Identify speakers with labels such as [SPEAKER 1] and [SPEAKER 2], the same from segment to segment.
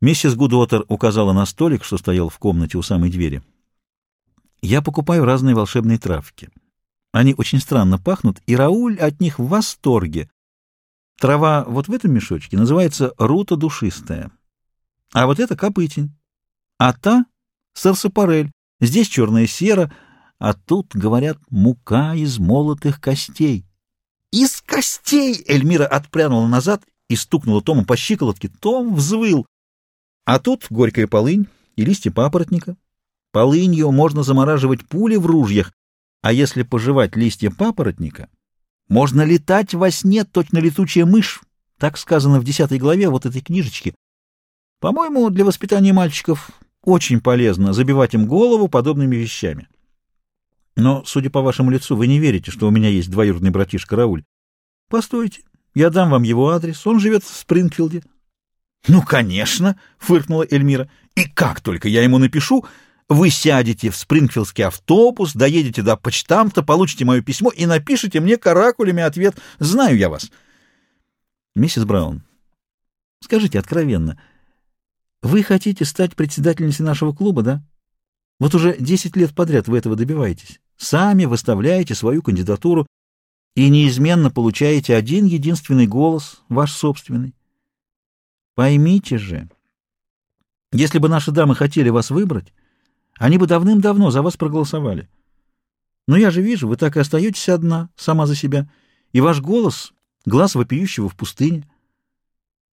[SPEAKER 1] Миссис Гудуотер указала на столик, что стоял в комнате у самой двери. «Я покупаю разные волшебные травки. Они очень странно пахнут, и Рауль от них в восторге. Трава вот в этом мешочке называется рута душистая, а вот это копытень, а та — сарсапарель, здесь черная сера, а тут, говорят, мука из молотых костей». «Из костей!» — Эльмира отпрянула назад и стукнула Тому по щиколотке. Том взвыл. А тут горькая полынь и листья папоротника. Полынью можно замораживать пули в ружьях, а если пожевать листья папоротника, можно летать во сне, точно летучая мышь. Так сказано в десятой главе вот этой книжечки. По-моему, для воспитания мальчиков очень полезно забивать им голову подобными вещами. Но, судя по вашему лицу, вы не верите, что у меня есть двоюродный братишка Рауль. Постойте, я дам вам его адрес, он живет в Спрингфилде. — Ну, конечно, — фыркнула Эльмира. — И как только я ему напишу, вы сядете в спрингфилдский автобус, доедете до почтамта, получите мое письмо и напишите мне каракулями ответ «Знаю я вас». Миссис Браун, скажите откровенно, вы хотите стать председательницей нашего клуба, да? Вот уже десять лет подряд вы этого добиваетесь. Сами выставляете свою кандидатуру и неизменно получаете один единственный голос, ваш собственный. Поймите же, если бы наши дамы хотели вас выбрать, они бы давным-давно за вас проголосовали. Но я же вижу, вы так и остаетесь одна, сама за себя, и ваш голос — глаз вопиющего в пустыне.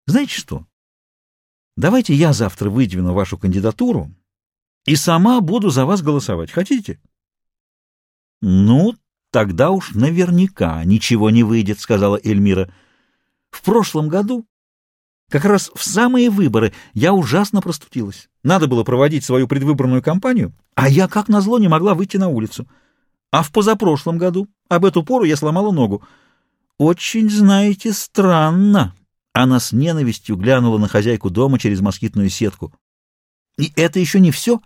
[SPEAKER 1] Знаете что? Давайте я завтра выдвину вашу кандидатуру и сама буду за вас голосовать. Хотите? — Ну, тогда уж наверняка ничего не выйдет, — сказала Эльмира. — В прошлом году как раз в самые выборы я ужасно простудилась. Надо было проводить свою предвыборную кампанию, а я, как назло, не могла выйти на улицу. А в позапрошлом году об эту пору я сломала ногу. Очень, знаете, странно. Она с ненавистью глянула на хозяйку дома через москитную сетку. И это еще не все.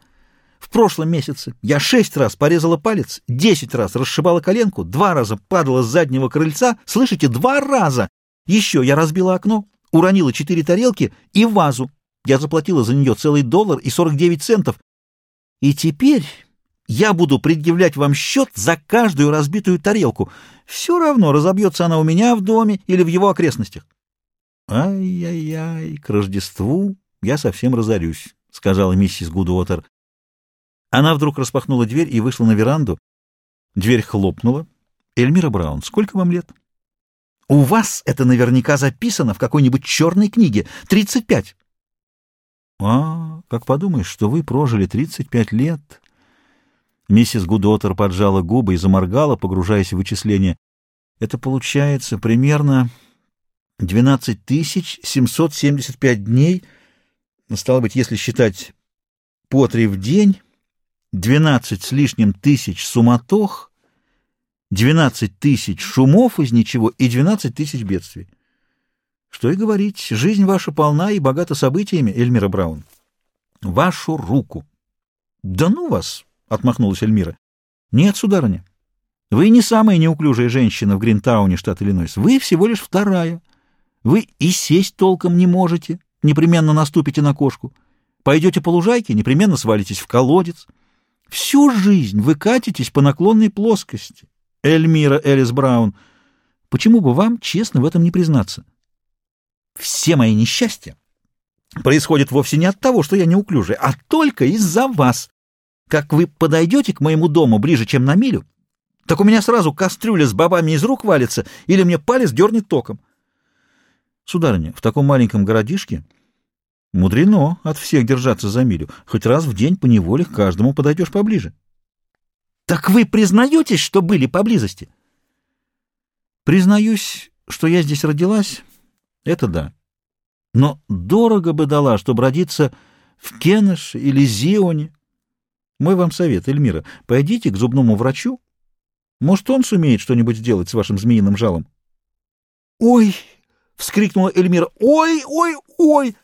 [SPEAKER 1] В прошлом месяце я шесть раз порезала палец, десять раз расшибала коленку, два раза падала с заднего крыльца. Слышите, два раза! Еще я разбила окно, уронила четыре тарелки и вазу. Я заплатила за нее целый доллар и 49 центов. И теперь я буду предъявлять вам счет за каждую разбитую тарелку. Все равно, разобьется она у меня в доме или в его окрестностях. «Ай-яй-яй, к Рождеству я совсем разорюсь», — сказала миссис Гудуотер. Она вдруг распахнула дверь и вышла на веранду. Дверь хлопнула. «Эльмира Браун, сколько вам лет?» У вас это наверняка записано в какой-нибудь черной книге. Тридцать пять. А, как подумаешь, что вы прожили тридцать пять лет. Миссис Гудотер поджала губы и заморгала, погружаясь в вычисление. Это получается примерно двенадцать тысяч семьсот семьдесят пять дней. Стало быть, если считать по три в день, двенадцать с лишним тысяч суматох — 12 тысяч шумов из ничего и 12 тысяч бедствий. Что и говорить, жизнь ваша полна и богата событиями, Эльмира Браун. Вашу руку. Да ну вас, отмахнулась Эльмира. Нет, сударыня. Вы не самая неуклюжая женщина в Гринтауне, штат Иллинойс. Вы всего лишь вторая. Вы и сесть толком не можете, непременно наступите на кошку. Пойдете по лужайке, непременно свалитесь в колодец. Всю жизнь вы катитесь по наклонной плоскости. Эльмира Элис Браун. Почему бы вам честно в этом не признаться? Все мои несчастья происходят вовсе не от того, что я неуклюжий, а только из-за вас. Как вы подойдете к моему дому ближе, чем на милю, так у меня сразу кастрюля с бобами из рук валится или мне палец дернет током. Сударыня, в таком маленьком городишке мудрено от всех держаться за милю. Хоть раз в день поневоле к каждому подойдешь поближе. Так вы признаетесь, что были поблизости? Признаюсь, что я здесь родилась, это да. Но дорого бы дала, чтобы родиться в Кенеш или Зионе. Мой вам совет, Эльмира, пойдите к зубному врачу. Может, он сумеет что-нибудь сделать с вашим змеиным жалом. — Ой! — вскрикнула Эльмира. — Ой, ой, ой!